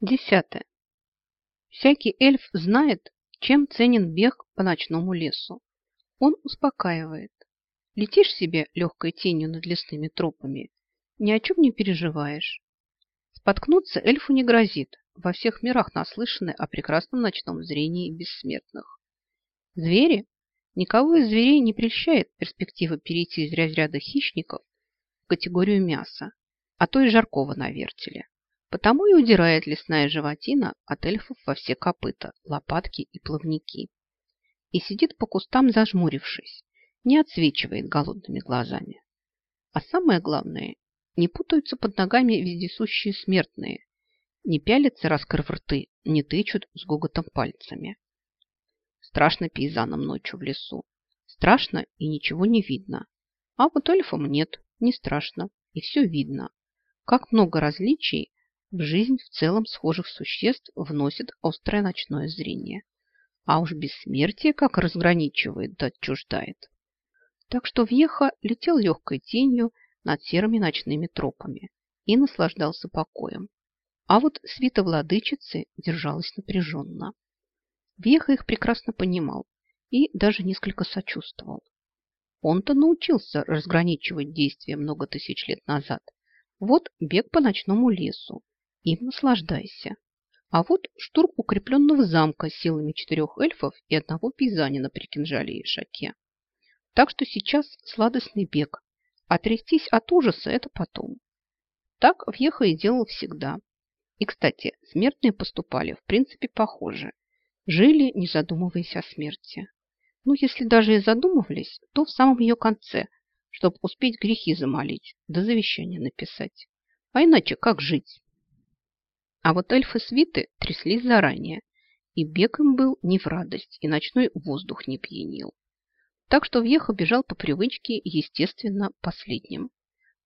Десятое. Всякий эльф знает, чем ценен бег по ночному лесу. Он успокаивает. Летишь себе легкой тенью над лесными тропами, ни о чем не переживаешь. Споткнуться эльфу не грозит, во всех мирах наслышаны о прекрасном ночном зрении бессмертных. Звери? Никого из зверей не прельщает перспектива перейти из разряда хищников в категорию мяса, а то и жаркого на вертеле. Потому и удирает лесная животина от эльфов во все копыта, лопатки и плавники. И сидит по кустам зажмурившись, не отсвечивает голодными глазами. А самое главное, не путаются под ногами вездесущие смертные, не пялятся, раскрыв рты, не тычут с гоготом пальцами. Страшно пейзанам ночью в лесу. Страшно и ничего не видно. А вот эльфам нет, не страшно, и все видно. Как много различий в жизнь в целом схожих существ вносит острое ночное зрение. А уж бессмертие как разграничивает да отчуждает. Так что Вьеха летел легкой тенью над серыми ночными тропами и наслаждался покоем. А вот свита владычицы держалась напряженно. Вьеха их прекрасно понимал и даже несколько сочувствовал. Он-то научился разграничивать действия много тысяч лет назад. Вот бег по ночному лесу, им наслаждайся. А вот штурм укрепленного замка силами четырех эльфов и одного пейзанина при кинжале и шаке. Так что сейчас сладостный бег. А трястись от ужаса – это потом. Так Вьеха и делал всегда. И, кстати, смертные поступали в принципе похоже. Жили, не задумываясь о смерти. Ну, если даже и задумывались, то в самом ее конце, чтобы успеть грехи замолить, да завещание написать. А иначе как жить? А вот эльфы-свиты тряслись заранее, и бег им был не в радость, и ночной воздух не пьянил. Так что Вьеха бежал по привычке, естественно, последним.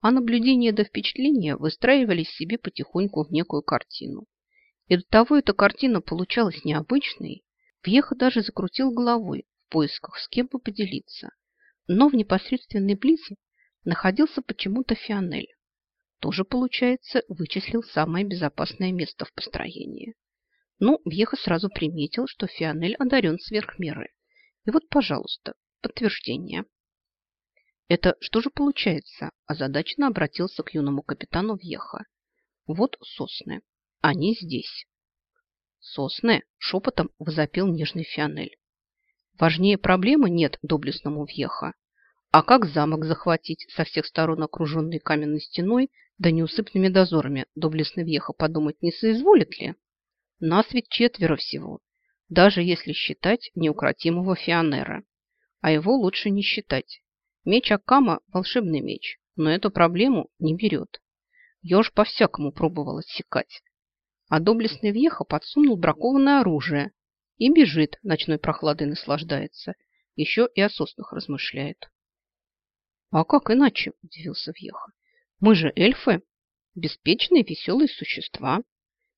А наблюдения до впечатления выстраивались себе потихоньку в некую картину. И до того эта картина получалась необычной, Вьеха даже закрутил головой в поисках, с кем бы поделиться. Но в непосредственной близи находился почему-то Фионель тоже, получается, вычислил самое безопасное место в построении. Ну, Вьеха сразу приметил, что Фионель одарен сверх меры. И вот, пожалуйста, подтверждение. Это что же получается? Озадаченно обратился к юному капитану Вьеха. Вот сосны. Они здесь. Сосны? Шепотом возопил нежный Фионель. Важнее проблемы нет доблестному Вьеха. А как замок захватить, со всех сторон окруженный каменной стеной, да неусыпными дозорами, доблестный Вьеха подумать не соизволит ли? Нас ведь четверо всего, даже если считать неукротимого Фионера. А его лучше не считать. Меч Акама – волшебный меч, но эту проблему не берет. Еж по-всякому пробовал отсекать. А доблестный Вьеха подсунул бракованное оружие и бежит, ночной прохладой наслаждается, еще и о соснах размышляет. «А как иначе?» – удивился Вьеха. «Мы же эльфы, беспечные, веселые существа.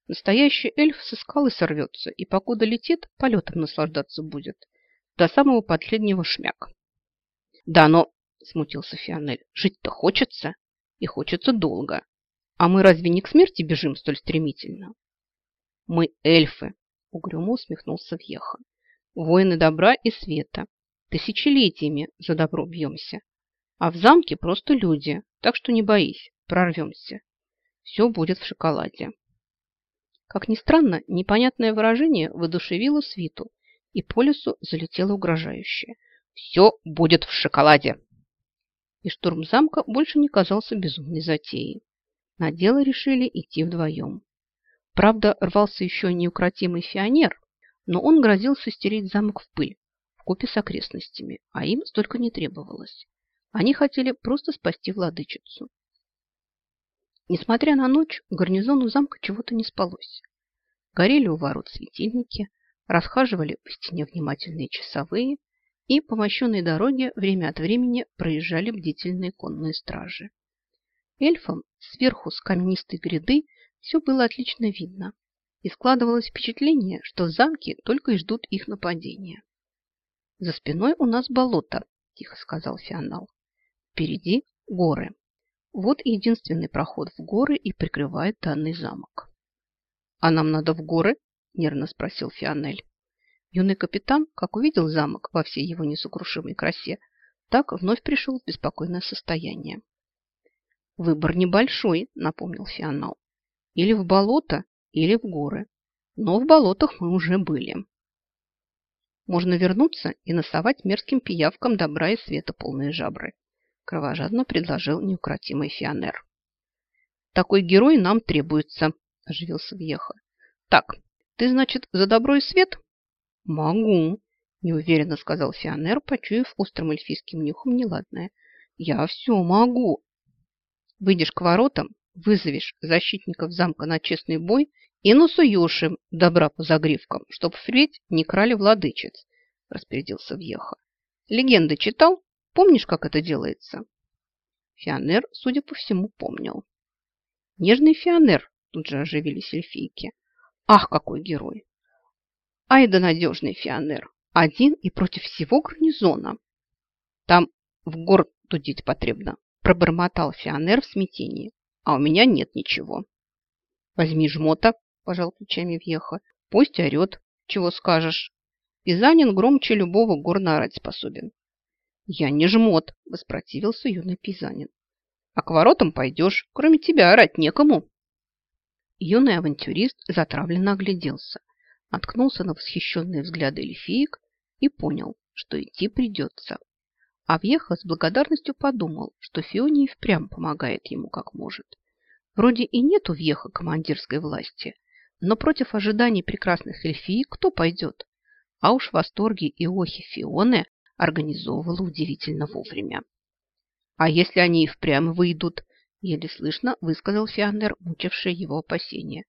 Настоящий эльф со скалы сорвется и, покуда летит, полетом наслаждаться будет. До самого последнего шмяк». «Да, но...» – смутился Фионель. «Жить-то хочется, и хочется долго. А мы разве не к смерти бежим столь стремительно?» «Мы эльфы», – угрюмо усмехнулся Вьеха. «Воины добра и света. Тысячелетиями за добро бьемся. А в замке просто люди, так что не боись, прорвемся. Все будет в шоколаде. Как ни странно, непонятное выражение воодушевило свиту, и по лесу залетело угрожающее. Все будет в шоколаде. И штурм замка больше не казался безумной затеей. На дело решили идти вдвоем. Правда, рвался еще неукротимый фионер, но он грозился стереть замок в пыль, в купе с окрестностями, а им столько не требовалось. Они хотели просто спасти владычицу. Несмотря на ночь, гарнизону замка чего-то не спалось. Горели у ворот светильники, расхаживали по стене внимательные часовые, и по мощенной дороге время от времени проезжали бдительные конные стражи. Эльфам сверху с каменистой гряды все было отлично видно, и складывалось впечатление, что в замке только и ждут их нападения. «За спиной у нас болото», – тихо сказал Фионал. Впереди горы. Вот единственный проход в горы и прикрывает данный замок. А нам надо в горы? Нервно спросил Фионель. Юный капитан, как увидел замок во всей его несокрушимой красе, так вновь пришел в беспокойное состояние. Выбор небольшой, напомнил Фионал. Или в болото, или в горы. Но в болотах мы уже были. Можно вернуться и носовать мерзким пиявкам добра и света полные жабры, кровожадно предложил неукротимый Фионер. Такой герой нам требуется, оживился Вьеха. Так, ты, значит, за добро и свет? Могу, неуверенно сказал Фионер, почуяв острым эльфийским нюхом неладное. Я все могу. Выйдешь к воротам, вызовешь защитников замка на честный бой и насуешь им добра по загривкам, чтоб впредь не крали владычиц, распорядился Вьеха. Легенды читал? Помнишь, как это делается? Фионер, судя по всему, помнил. Нежный Фионер, тут же оживились эльфийки. Ах, какой герой! Ай да надежный Фионер, один и против всего гарнизона. Там в город тудить потребно, пробормотал Фионер в смятении. А у меня нет ничего. Возьми жмота, пожал плечами Вьеха. Пусть орет, чего скажешь. Пизанин громче любого горно орать способен. Я не жмот, воспротивился юный Пизанин. А к воротам пойдешь, кроме тебя орать некому. Юный авантюрист затравленно огляделся, наткнулся на восхищенные взгляды эльфиек и понял, что идти придется. А Вьеха с благодарностью подумал, что Фиони и впрямь помогает ему как может. Вроде и нет у Вьеха командирской власти, но против ожиданий прекрасных эльфиек кто пойдет? А уж восторги и охи Фионы организовывала удивительно вовремя. А если они и впрямь выйдут, еле слышно высказал Фиандер, мучивший его опасения.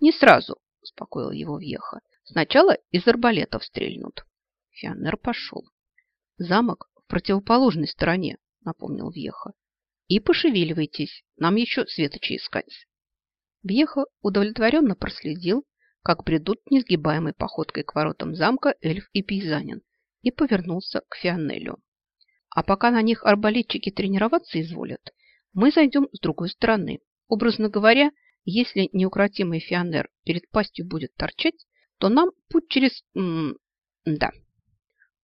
Не сразу, успокоил его Вьеха. Сначала из арбалетов стрельнут. Фианер пошел. Замок противоположной стороне, напомнил Вьеха. И пошевеливайтесь, нам еще светочи искать. Вьеха удовлетворенно проследил, как бредут несгибаемой походкой к воротам замка эльф и пейзанин, и повернулся к Фионелю. А пока на них арбалетчики тренироваться изволят, мы зайдем с другой стороны. Образно говоря, если неукротимый Фионер перед пастью будет торчать, то нам путь через... М да.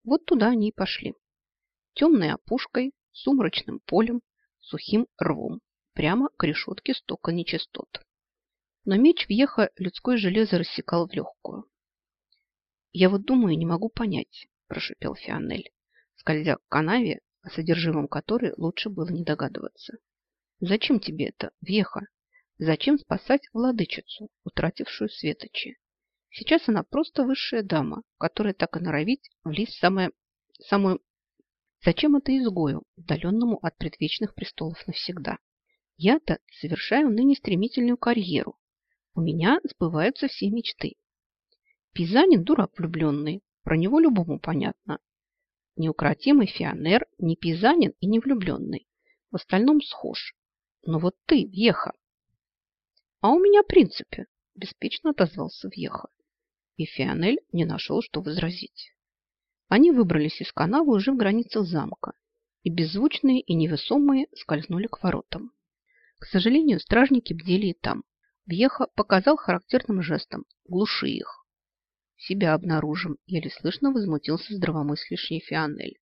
Вот туда они и пошли темной опушкой, сумрачным полем, сухим рвом, прямо к решетке стока нечистот. Но меч въеха людское железо рассекал в легкую. «Я вот думаю, не могу понять», – прошипел Фионель, скользя к канаве, о содержимом которой лучше было не догадываться. «Зачем тебе это, Веха? Зачем спасать владычицу, утратившую светочи? Сейчас она просто высшая дама, которая так и норовит влезть в самое, самую Зачем это изгою, удаленному от предвечных престолов навсегда? Я-то совершаю ныне стремительную карьеру. У меня сбываются все мечты. Пизанин дурак влюбленный, про него любому понятно. Неукротимый Фионер не пизанин и не влюбленный. В остальном схож. Но вот ты, Вьеха. А у меня принципе, беспечно отозвался Вьеха. И Фионель не нашел, что возразить. Они выбрались из канавы уже в границах замка и беззвучные и невесомые скользнули к воротам. К сожалению, стражники бдели и там. Вьеха показал характерным жестом «глуши их». «Себя обнаружим», – еле слышно возмутился здравомыслящий Фионель.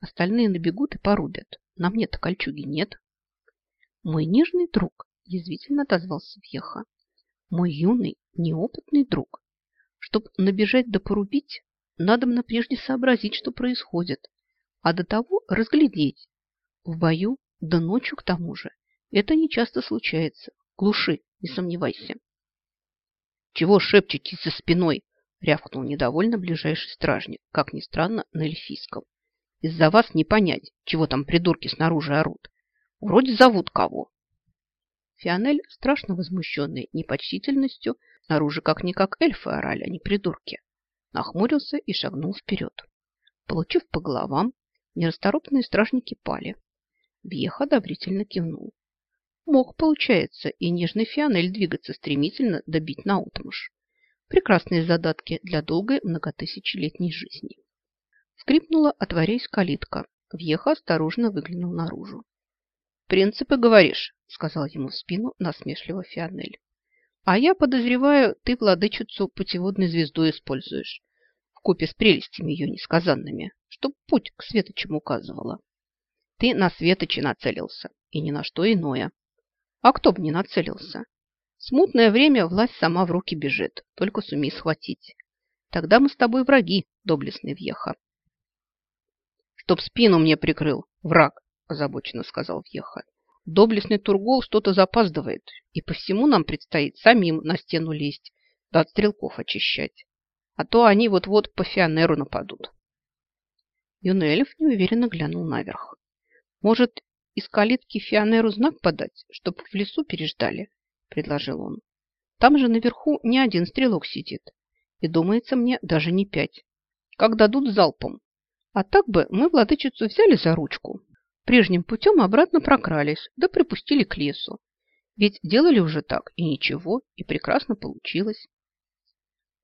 «Остальные набегут и порубят. На мне-то кольчуги нет». «Мой нежный друг», – язвительно отозвался Вьеха. «Мой юный, неопытный друг. Чтоб набежать да порубить, надо мне прежде сообразить, что происходит, а до того разглядеть. В бою, да ночью к тому же. Это не часто случается. Глуши, не сомневайся. Чего шепчете за спиной? Рявкнул недовольно ближайший стражник, как ни странно, на эльфийском. Из-за вас не понять, чего там придурки снаружи орут. Вроде зовут кого. Фионель, страшно возмущенный непочтительностью, снаружи как-никак эльфы орали, а не придурки нахмурился и шагнул вперед. Получив по головам, нерасторопные стражники пали. Вьех одобрительно кивнул. Мог, получается, и нежный Фионель двигаться стремительно добить утмуш. Прекрасные задатки для долгой многотысячелетней жизни. Скрипнула, отворяясь калитка. Вьеха осторожно выглянул наружу. «Принципы, говоришь?» – сказал ему в спину насмешливо Фионель. А я подозреваю, ты владычицу путеводной звездой используешь, в купе с прелестями ее несказанными, чтоб путь к светочам указывала. Ты на светочи нацелился, и ни на что иное. А кто бы не нацелился? Смутное время власть сама в руки бежит, только сумей схватить. Тогда мы с тобой враги, доблестный Вьеха. Чтоб спину мне прикрыл, враг, озабоченно сказал Вьеха. Доблестный Тургол что-то запаздывает, и по всему нам предстоит самим на стену лезть, да от стрелков очищать. А то они вот-вот по Фионеру нападут. Юный неуверенно глянул наверх. Может, из калитки Фионеру знак подать, чтоб в лесу переждали? Предложил он. Там же наверху не один стрелок сидит. И думается мне даже не пять. Как дадут залпом. А так бы мы владычицу взяли за ручку. Прежним путем обратно прокрались, да припустили к лесу. Ведь делали уже так, и ничего, и прекрасно получилось.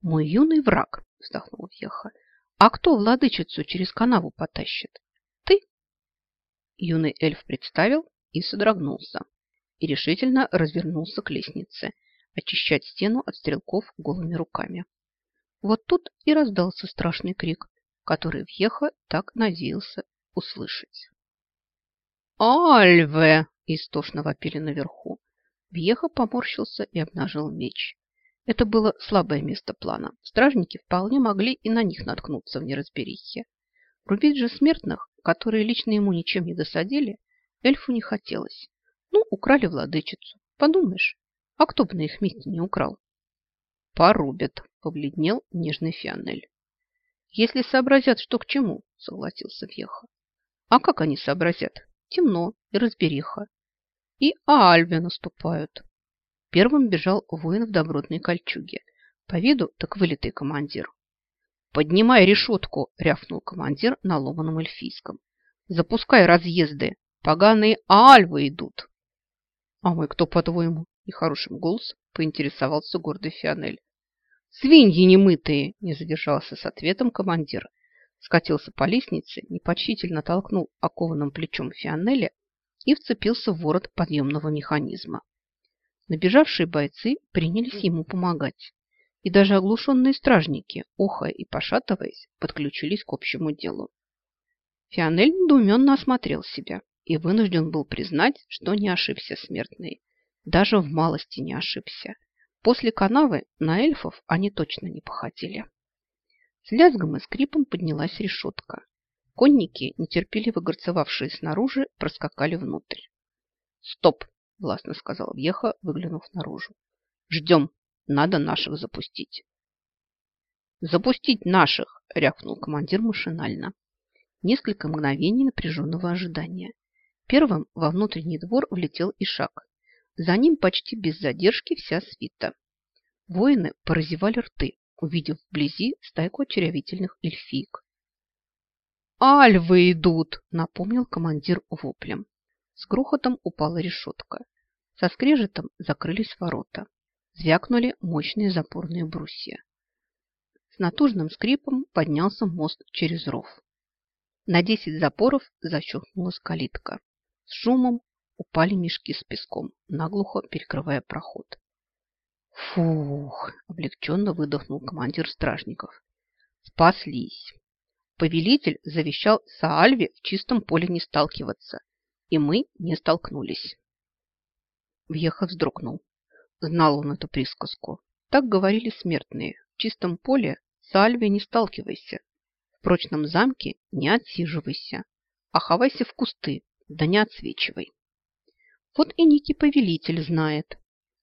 Мой юный враг, вздохнул Вьеха. А кто владычицу через канаву потащит? Ты? Юный эльф представил и содрогнулся и решительно развернулся к лестнице, очищать стену от стрелков голыми руками. Вот тут и раздался страшный крик, который Вьеха так надеялся услышать. «Альве!» – истошно вопили наверху. Вьеха поморщился и обнажил меч. Это было слабое место плана. Стражники вполне могли и на них наткнуться в неразберихе. Рубить же смертных, которые лично ему ничем не досадили, эльфу не хотелось. Ну, украли владычицу. Подумаешь, а кто бы на их месте не украл? Порубят, побледнел нежный Фионель. Если сообразят, что к чему, согласился Вьеха. А как они сообразят? Темно и разбериха. И Альве наступают. Первым бежал воин в добротной кольчуге. По виду так вылитый командир. «Поднимай решетку!» – рявкнул командир на ломаном эльфийском. «Запускай разъезды! Поганые альвы идут!» «А мы кто, по-твоему?» – нехорошим голосом поинтересовался гордый Фионель. «Свиньи немытые!» – не задержался с ответом командир. Скатился по лестнице, непочтительно толкнул окованным плечом Фионеля и вцепился в ворот подъемного механизма. Набежавшие бойцы принялись ему помогать. И даже оглушенные стражники, охая и пошатываясь, подключились к общему делу. Фионель недоуменно осмотрел себя и вынужден был признать, что не ошибся смертный. Даже в малости не ошибся. После канавы на эльфов они точно не походили. С лязгом и скрипом поднялась решетка. Конники, нетерпеливо горцевавшие снаружи, проскакали внутрь. «Стоп!» – властно сказал Вьеха, выглянув наружу. «Ждем. Надо наших запустить». «Запустить наших!» – рявкнул командир машинально. Несколько мгновений напряженного ожидания. Первым во внутренний двор влетел Ишак. За ним почти без задержки вся свита. Воины поразевали рты, увидев вблизи стайку очеревительных эльфиек. «Альвы идут!» – напомнил командир воплем. С грохотом упала решетка. Со скрежетом закрылись ворота. Звякнули мощные запорные брусья. С натужным скрипом поднялся мост через ров. На десять запоров защелкнулась калитка. С шумом упали мешки с песком, наглухо перекрывая проход. Фух, облегченно выдохнул командир стражников. Спаслись. Повелитель завещал Саальве в чистом поле не сталкиваться, и мы не столкнулись. Вьеха вздрогнул. Знал он эту присказку. Так говорили смертные. В чистом поле Саальве не сталкивайся. В прочном замке не отсиживайся, а ховайся в кусты, да не отсвечивай. Вот и некий повелитель знает.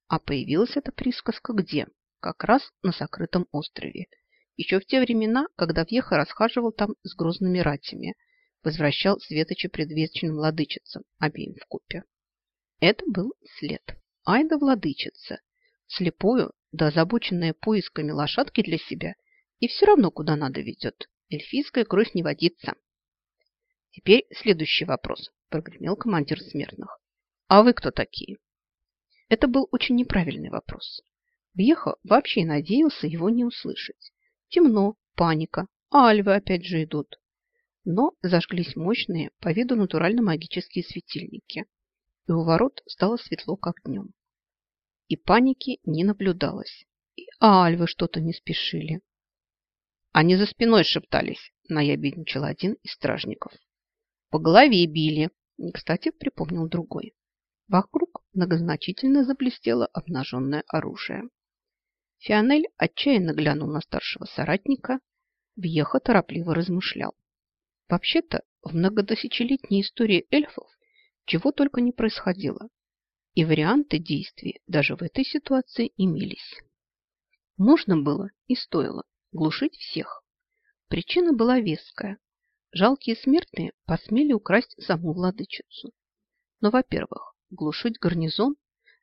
А появилась эта присказка где? Как раз на сокрытом острове. Еще в те времена, когда Вьеха расхаживал там с грозными ратями, возвращал Светоча предвечным владычицам, обеим в купе. Это был след. Ай да владычица! Слепую, да озабоченная поисками лошадки для себя, и все равно куда надо ведет. Эльфийская кровь не водится. Теперь следующий вопрос прогремел командир смертных. А вы кто такие? Это был очень неправильный вопрос. Бьеха вообще надеялся его не услышать. Темно, паника, а альвы опять же идут. Но зажглись мощные, по виду натурально магические светильники. И у ворот стало светло, как днем. и паники не наблюдалось. И альвы что-то не спешили. Они за спиной шептались, наябедничал один из стражников. По голове били, кстати, припомнил другой. Вокруг многозначительно заблестело обнаженное оружие. Фионель отчаянно глянул на старшего соратника, Вьеха торопливо размышлял. Вообще-то, в многотысячелетней истории эльфов чего только не происходило, и варианты действий даже в этой ситуации имелись. Можно было и стоило глушить всех. Причина была веская. Жалкие смертные посмели украсть саму владычицу. Но, во-первых, глушить гарнизон,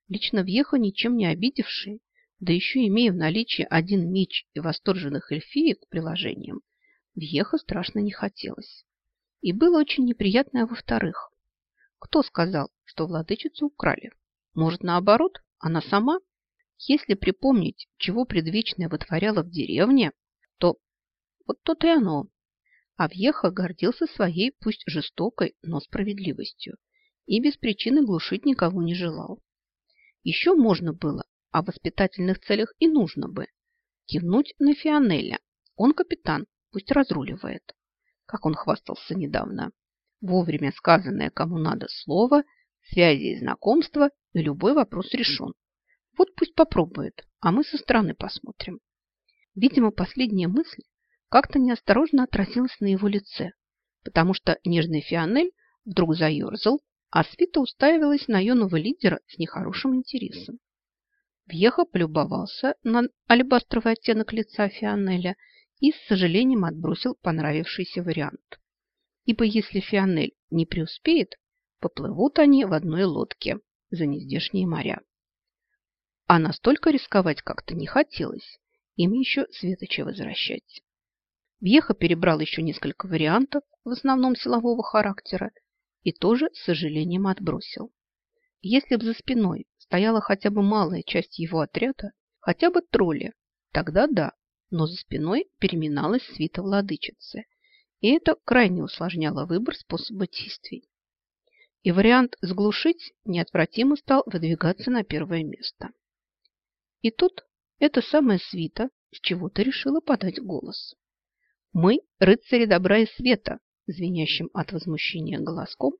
лично въеха ничем не обидевший, да еще имея в наличии один меч и восторженных эльфиек приложением, въеха страшно не хотелось. И было очень неприятное во-вторых. Кто сказал, что владычицу украли? Может, наоборот, она сама? Если припомнить, чего предвечная вытворяла в деревне, то вот то-то и оно. А Вьеха гордился своей, пусть жестокой, но справедливостью и без причины глушить никого не желал. Еще можно было, а в воспитательных целях и нужно бы, кивнуть на Фионеля. Он капитан, пусть разруливает. Как он хвастался недавно. Вовремя сказанное кому надо слово, связи и знакомства, и любой вопрос решен. Вот пусть попробует, а мы со стороны посмотрим. Видимо, последняя мысль как-то неосторожно отразилась на его лице, потому что нежный Фионель вдруг заерзал, а свита уставилась на юного лидера с нехорошим интересом. Вьеха полюбовался на алебастровый оттенок лица Фионеля и с сожалением отбросил понравившийся вариант. Ибо если Фионель не преуспеет, поплывут они в одной лодке за нездешние моря. А настолько рисковать как-то не хотелось, им еще светоча возвращать. Вьеха перебрал еще несколько вариантов, в основном силового характера, и тоже с сожалением отбросил. Если бы за спиной стояла хотя бы малая часть его отряда, хотя бы тролли, тогда да, но за спиной переминалась свита владычицы, и это крайне усложняло выбор способа действий. И вариант «сглушить» неотвратимо стал выдвигаться на первое место. И тут эта самая свита с чего-то решила подать голос. «Мы – рыцари добра и света, звенящим от возмущения голоском,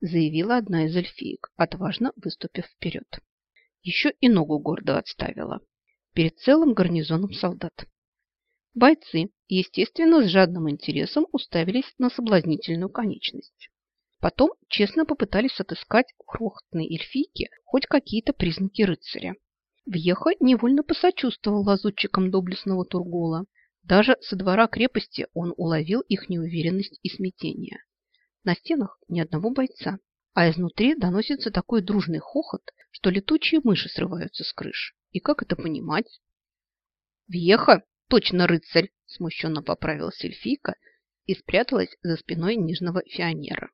заявила одна из эльфиек, отважно выступив вперед. Еще и ногу гордо отставила. Перед целым гарнизоном солдат. Бойцы, естественно, с жадным интересом уставились на соблазнительную конечность. Потом честно попытались отыскать у крохотной эльфийки хоть какие-то признаки рыцаря. Вьеха невольно посочувствовал лазутчикам доблестного Тургола. Даже со двора крепости он уловил их неуверенность и смятение. На стенах ни одного бойца, а изнутри доносится такой дружный хохот, что летучие мыши срываются с крыш. И как это понимать? «Вьеха, точно рыцарь!» смущенно поправилась эльфийка и спряталась за спиной нежного фионера.